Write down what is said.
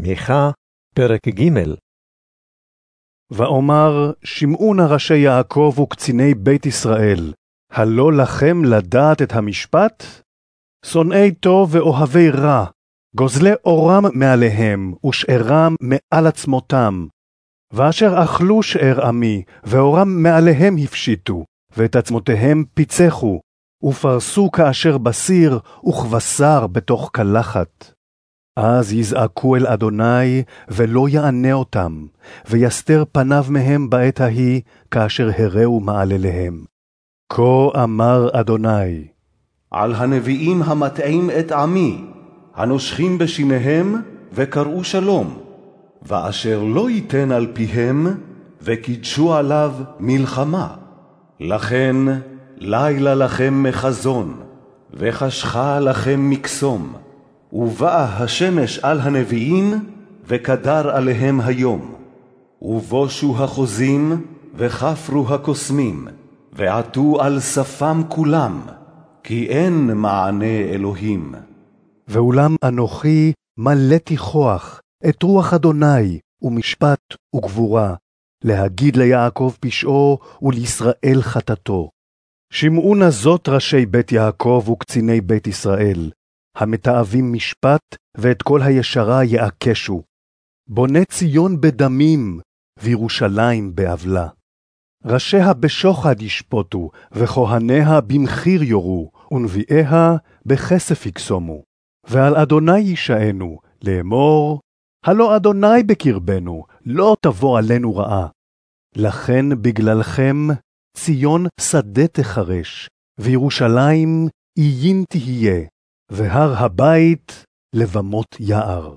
מיכה, פרק ג' ואומר, שמעו נא ראשי יעקב וקציני בית ישראל, הלא לכם לדעת את המשפט? שונאי טוב ואוהבי רע, גוזלי אורם מעליהם, ושארם מעל עצמותם. ואשר אכלו שאר עמי, ואורם מעליהם הפשיטו, ואת עצמותיהם פיצחו, ופרסו כאשר בסיר, וכבשר בתוך קלחת. אז יזעקו אל אדוני, ולא יענה אותם, ויסתר פניו מהם בעת ההיא, כאשר הרעו מעלליהם. כה אמר אדוני, על הנביאים המטעים את עמי, הנושכים בשיניהם, וקראו שלום, ואשר לא ייתן על פיהם, וקידשו עליו מלחמה. לכן לילה לכם מחזון, וחשכה לכם מקסום. ובאה השמש על הנביאים, וקדר עליהם היום. ובושו החוזים, וכפרו הקוסמים, ועטו על שפם כולם, כי אין מענה אלוהים. ואולם אנוכי מלאתי כוח, את רוח אדוני, ומשפט וגבורה, להגיד ליעקב פשעו, ולישראל חטאתו. שמעו נא זאת ראשי בית יעקב וקציני בית ישראל, המתעבים משפט, ואת כל הישרה יעקשו. בונה ציון בדמים, וירושלים בעוולה. ראשיה בשוחד ישפוטו, וכהניה במחיר יורו, ונביאיה בכסף יקסומו. ועל אדוני יישענו, לאמור, הלא אדוני בקרבנו, לא תבוא עלינו רעה. לכן בגללכם ציון שדה תחרש, וירושלים איין תהיה. והר הבית לבמות יער.